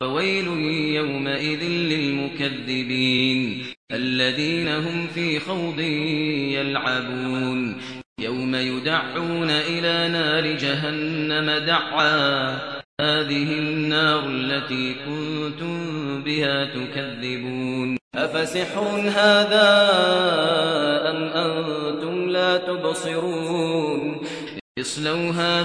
فويل يومئذ للمكذبين الذين هم في خوض يلعبون يوم يدعون إلى نار جهنم دعا هذه النار التي كنتم بها تكذبون أفسحر هذا أم أنتم لا تبصرون اصلوها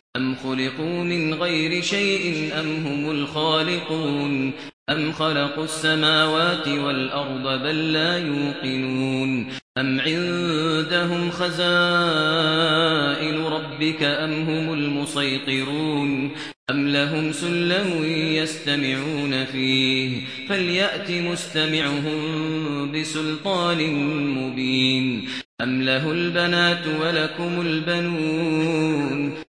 أم خلقوا من غير شيء أم هم الخالقون أم خلقوا السماوات والأرض بل لا يوقنون أم عندهم خزائن ربك أم هم المسيطرون أم لهم سلم يستمعون فيه فليأت مستمعهم بسلطان مبين أم له البنات ولكم البنون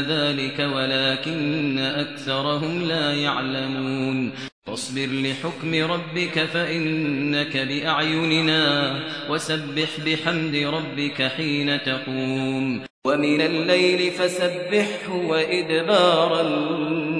ذلك ولكن أكثرهم لا يعلمون. فاصبر لحكم ربك فإنك بأعيننا وسبح بحمد ربك حين تقوم. ومن الليل فسبحه وإدبار النوم.